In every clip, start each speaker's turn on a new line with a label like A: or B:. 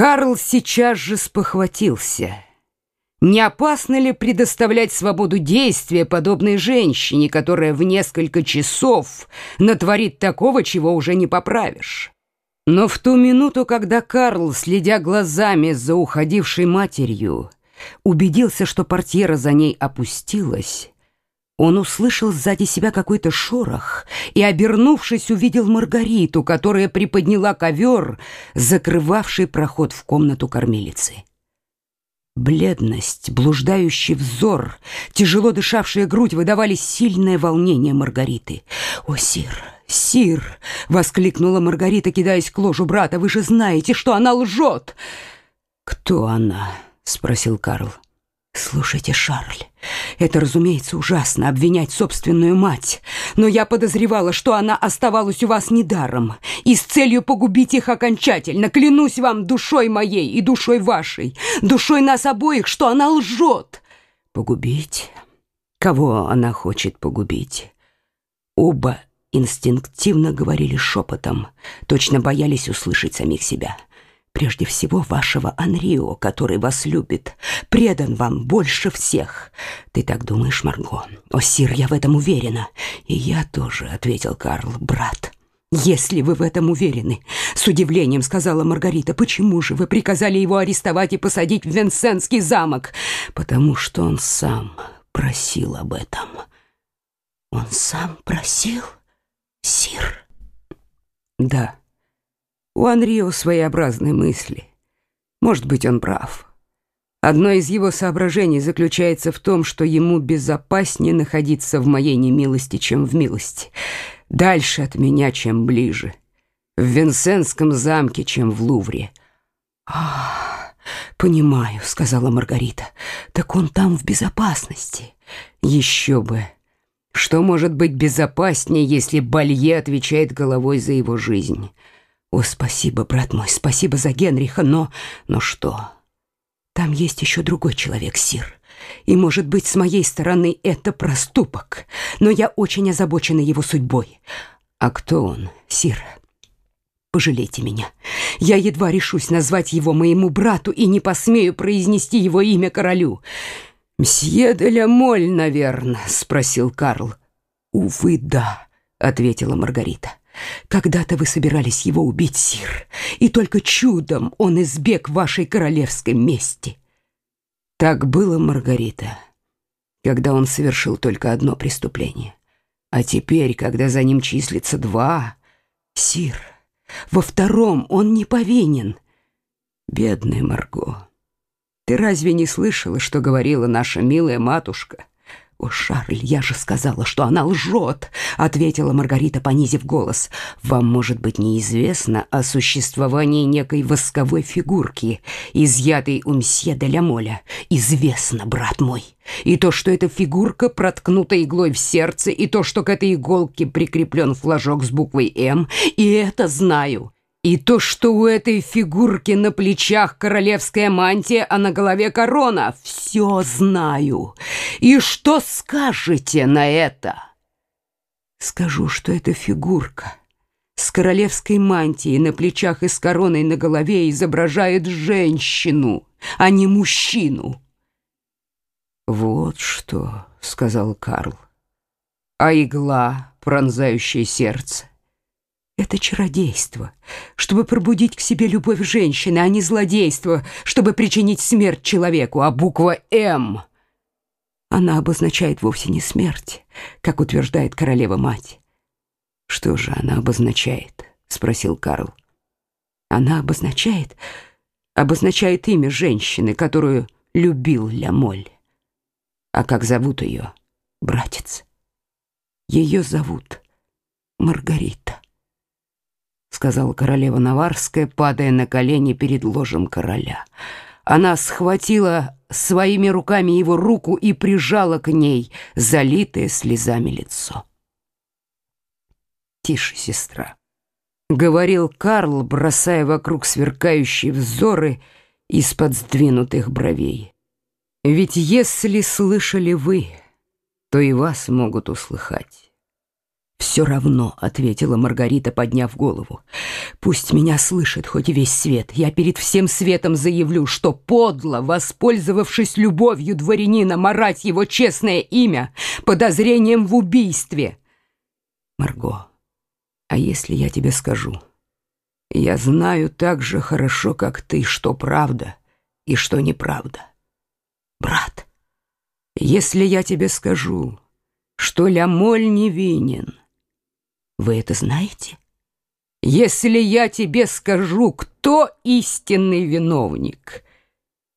A: Карл сейчас же спохватился. Не опасно ли предоставлять свободу действия подобной женщине, которая в несколько часов натворит такого, чего уже не поправишь? Но в ту минуту, когда Карл, следя глазами за уходившей матерью, убедился, что портьера за ней опустилась, он услышал сзади себя какой-то шорох и, обернувшись, увидел Маргариту, которая приподняла ковер, закрывавший проход в комнату кормилицы. Бледность, блуждающий взор, тяжело дышавшая грудь выдавали сильное волнение Маргариты. «О, сир, сир!» — воскликнула Маргарита, кидаясь к ложу брата. «Вы же знаете, что она лжет!» «Кто она?» — спросил Карл. «Слушайте, Шарль, это, разумеется, ужасно обвинять собственную мать, но я подозревала, что она оставалась у вас недаром и с целью погубить их окончательно. Клянусь вам душой моей и душой вашей, душой нас обоих, что она лжет». «Погубить? Кого она хочет погубить?» Оба инстинктивно говорили шепотом, точно боялись услышать самих себя. Прежде всего вашего Анрио, который вас любит, предан вам больше всех. Ты так думаешь, Марго? О, сир, я в этом уверена. И я тоже, ответил Карл, брат. Если вы в этом уверены, с удивлением сказала Маргарита, почему же вы приказали его арестовать и посадить в Венсенский замок? Потому что он сам просил об этом. Он сам просил, сир? Да. У Анрио своеобразные мысли. Может быть, он прав. Одно из его соображений заключается в том, что ему безопаснее находиться в моей немилости, чем в милости. Дальше от меня, чем ближе. В Венсенском замке, чем в Лувре. «Ах, понимаю», — сказала Маргарита. «Так он там в безопасности». «Еще бы». Что может быть безопаснее, если Балье отвечает головой за его жизнь? О, спасибо, брат мой, спасибо за Генриха, но... Но что? Там есть еще другой человек, Сир. И, может быть, с моей стороны это проступок, но я очень озабочена его судьбой. А кто он, Сир? Пожалейте меня. Я едва решусь назвать его моему брату и не посмею произнести его имя королю. «Мсье де ля Моль, наверное?» — спросил Карл. «Увы, да», — ответила Маргарита. Когда-то вы собирались его убить, сир, и только чудом он избег вашей королевской мести. Так было, Маргарита, когда он совершил только одно преступление. А теперь, когда за ним числится два, сир, во втором он не повинен. Бедная Марго, ты разве не слышала, что говорила наша милая матушка? «О, Шарль, я же сказала, что она лжет!» — ответила Маргарита, понизив голос. «Вам, может быть, неизвестно о существовании некой восковой фигурки, изъятой у мсье де ля Моля. Известно, брат мой. И то, что эта фигурка проткнута иглой в сердце, и то, что к этой иголке прикреплен флажок с буквой «М», и это знаю». И то, что у этой фигурки на плечах королевская мантия, а на голове корона, все знаю. И что скажете на это? Скажу, что эта фигурка с королевской мантией на плечах и с короной на голове изображает женщину, а не мужчину. Вот что, сказал Карл. А игла, пронзающая сердце, это чародейство, чтобы пробудить к себе любовь женщины, а не злодейство, чтобы причинить смерть человеку, а буква «М». Она обозначает вовсе не смерть, как утверждает королева-мать. «Что же она обозначает?» — спросил Карл. «Она обозначает... обозначает имя женщины, которую любил Лямоль. А как зовут ее, братец? Ее зовут Маргарита» сказала королева Наварская, падая на колени перед ложем короля. Она схватила своими руками его руку и прижала к ней залитое слезами лицо. «Тише, сестра», — говорил Карл, бросая вокруг сверкающие взоры из-под сдвинутых бровей. «Ведь если слышали вы, то и вас могут услыхать. «Все равно», — ответила Маргарита, подняв голову. «Пусть меня слышит хоть весь свет. Я перед всем светом заявлю, что подло, воспользовавшись любовью дворянина, марать его честное имя подозрением в убийстве». «Марго, а если я тебе скажу? Я знаю так же хорошо, как ты, что правда и что неправда. Брат, если я тебе скажу, что Лямоль невинен, вы это знаете? Если я тебе скажу, кто истинный виновник...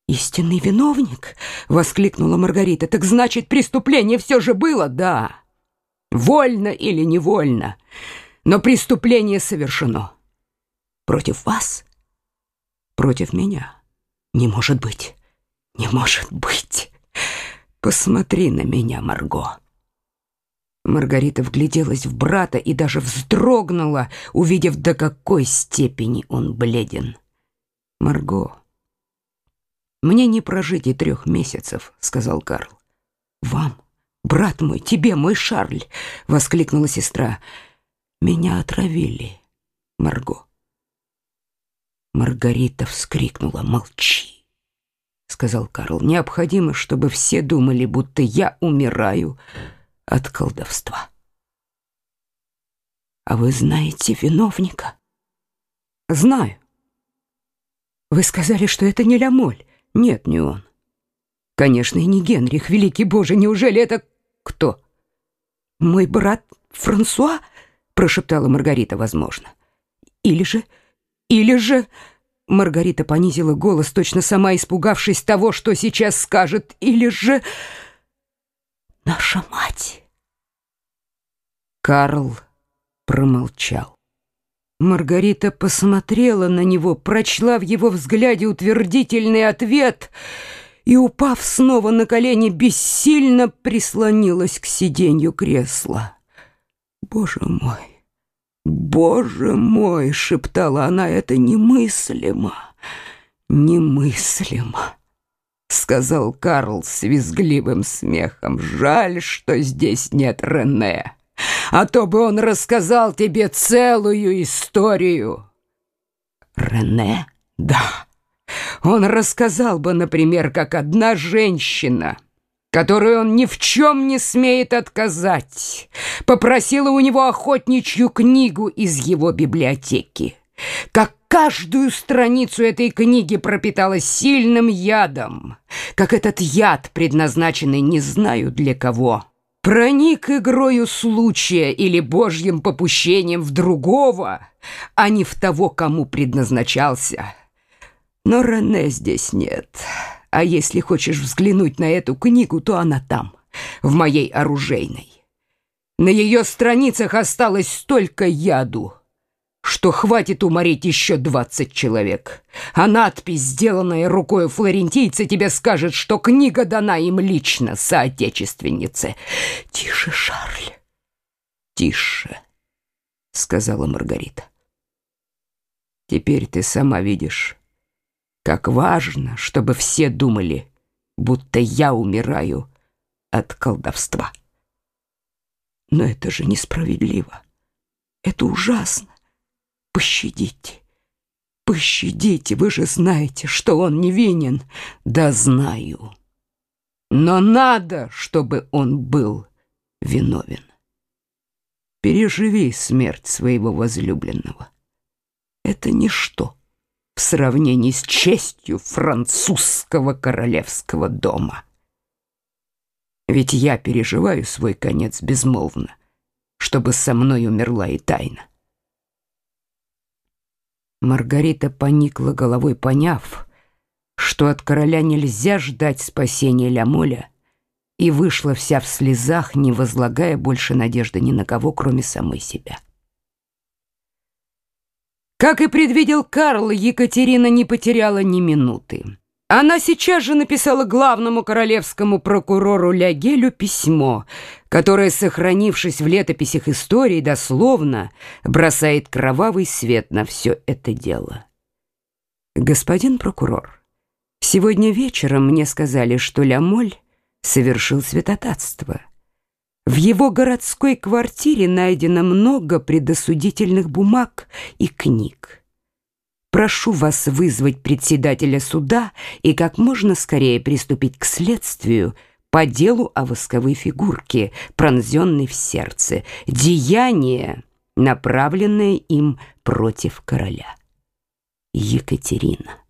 A: «Истинный виновник?» — воскликнула Маргарита. «Так значит, преступление все же было?» «Да, вольно или невольно, но преступление совершено. Против вас? Против меня? Не может быть, не может быть. Посмотри на меня, Марго». Маргарита вгляделась в брата и даже вздрогнула, увидев, до какой степени он бледен. «Марго, мне не прожить и трех месяцев», — сказал Карл. «Вам, брат мой, тебе, мой Шарль!» — воскликнула сестра. «Меня отравили, Марго». Маргарита вскрикнула. «Молчи!» — сказал Карл. «Необходимо, чтобы все думали, будто я умираю» от колдовства. А вы знаете виновника? Знаю. Вы сказали, что это не Лямоль. Нет, не он. Конечно, и не Генрих, великий Боже, неужели это кто? Мой брат Франсуа, прошептала Маргарита, возможно. Или же, или же... Маргарита понизила голос, точно сама испугавшись того, что сейчас скажет. Или же наша мать. Карл промолчал. Маргарита посмотрела на него, прочла в его взгляде утвердительный ответ и, упав снова на колени, бессильно прислонилась к сиденью кресла. «Боже мой, боже мой!» — шептала она, — «это немыслимо, немыслимо!» Сказал Карл с визгливым смехом. «Жаль, что здесь нет Рене, а то бы он рассказал тебе целую историю». «Рене? Да. Он рассказал бы, например, как одна женщина...» которую он ни в чем не смеет отказать, попросила у него охотничью книгу из его библиотеки. Как каждую страницу этой книги пропитала сильным ядом, как этот яд, предназначенный не знаю для кого, проник игрою случая или божьим попущением в другого, а не в того, кому предназначался. Но Рене здесь нет. А если хочешь взглянуть на эту книгу, то она там, в моей оружейной. На ее страницах осталось столько яду, что хватит уморить еще двадцать человек. А надпись, сделанная рукой флорентийца, тебе скажет, что книга дана им лично, соотечественнице. Тише, Шарль, тише, сказала Маргарита. Теперь ты сама видишь, как важно, чтобы все думали, будто я умираю от колдовства. Но это же несправедливо. Это ужасно. Пощадите, пощадите, вы же знаете, что он невинен. Да знаю. Но надо, чтобы он был виновен. Переживи смерть своего возлюбленного. Это ничто в сравнении с честью французского королевского дома. Ведь я переживаю свой конец безмолвно, чтобы со мной умерла и тайна. Маргарита поникла головой, поняв, что от короля нельзя ждать спасения Лямоля, и вышла вся в слезах, не возлагая больше надежды ни на кого, кроме самой себя. Как и предвидел Карл, Екатерина не потеряла ни минуты. Она сейчас же написала главному королевскому прокурору Лягелю письмо, которое, сохранившись в летописях истории, дословно бросает кровавый свет на все это дело. «Господин прокурор, сегодня вечером мне сказали, что Лямоль совершил святотатство. В его городской квартире найдено много предосудительных бумаг и книг. Прошу вас вызвать председателя суда и как можно скорее приступить к следствию по делу о восковой фигурке, пронзенной в сердце, деяние, направленное им против короля. Екатерина.